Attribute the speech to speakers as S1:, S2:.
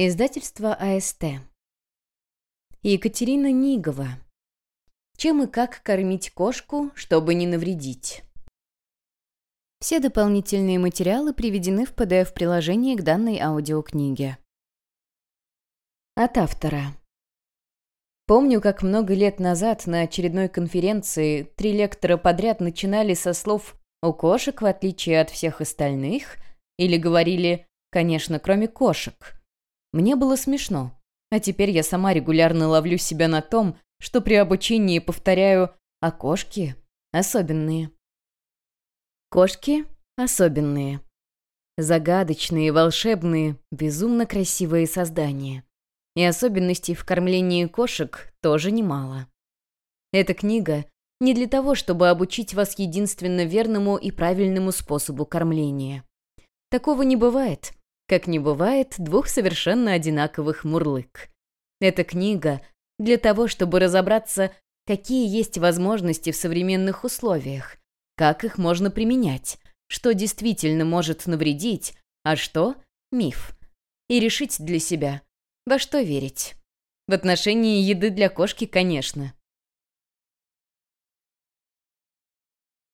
S1: Издательство АСТ. Екатерина Нигова. Чем и как кормить кошку, чтобы не навредить. Все дополнительные материалы приведены в PDF-приложении к данной аудиокниге. От автора. Помню, как много лет назад на очередной конференции три лектора подряд начинали со слов «у кошек, в отличие от всех остальных» или говорили «конечно, кроме кошек». Мне было смешно. А теперь я сама регулярно ловлю себя на том, что при обучении повторяю «а кошки особенные». Кошки особенные. Загадочные, волшебные, безумно красивые создания. И особенностей в кормлении кошек тоже немало. Эта книга не для того, чтобы обучить вас единственно верному и правильному способу кормления. Такого не бывает как не бывает двух совершенно одинаковых мурлык. Эта книга для того, чтобы разобраться, какие есть возможности в современных условиях, как их можно применять, что действительно может навредить, а что — миф. И решить для себя, во что верить. В отношении еды для кошки, конечно.